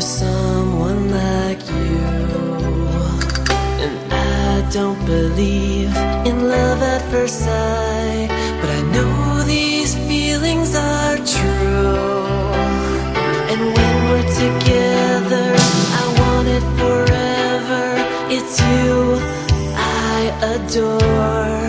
for someone like you. And I don't believe in love at first sight, but I know these feelings are true. And when we're together, I want it forever. It's you I adore.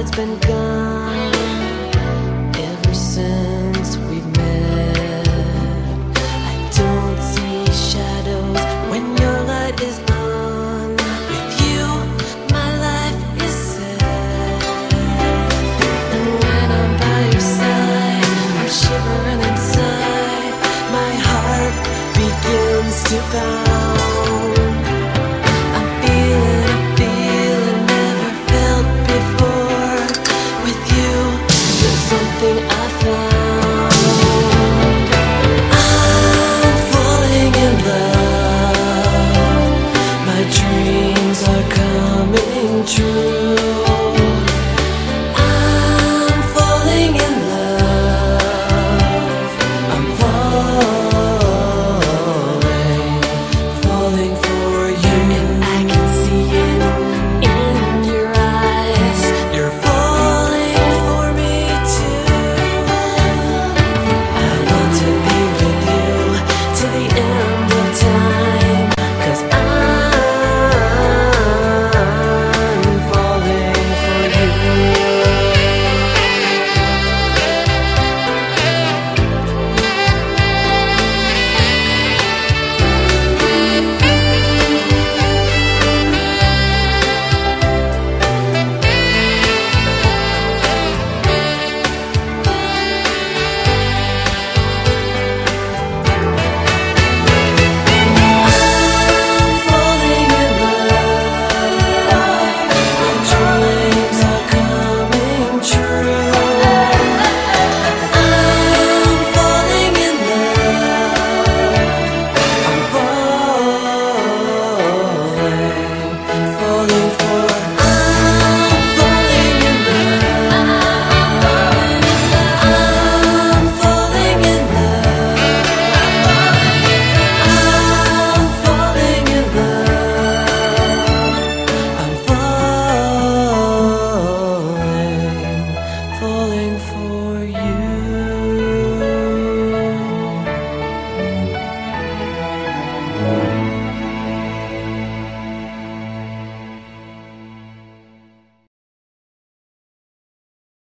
Inside's been gone ever since we've met. I don't see shadows when your light is on. With you, my life is set. And when I'm by your side, I'm shivering inside. My heart begins to pound. for you.